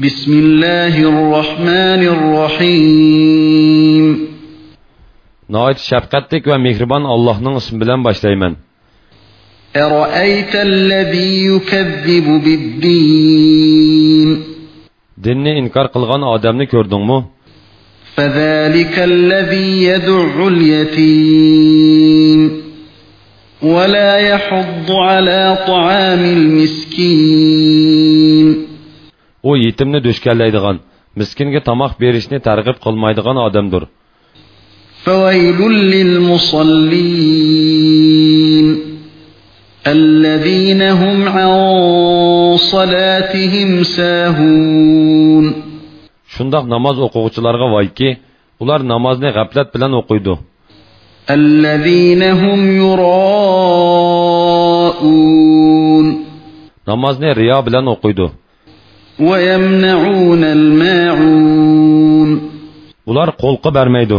بسم الله الرحمن الرحيم. نايت شفقتك ومهربان الله نون اسم بلن باشلايمن أرأيت الذي يكذب بالدين؟ ديني إنكار قلغان آدمني كردون مو؟ فذلك الذي يدع اليتيم. ولا يحض على طعام المسكين. U yetimni do'shkallaydigan, miskinga tomoq berishni targ'ib qilmaydigan odamdir. الذين هم عن صلاتهم ساهون Shundoq namoz o'quvchilarga voyki, ular namozni g'aflat bilan o'qiydi. الذين هم يراءون Namozni riyo bilan o'qiydi. ويمنعون الماعون Ular qo'lqi bermaydi.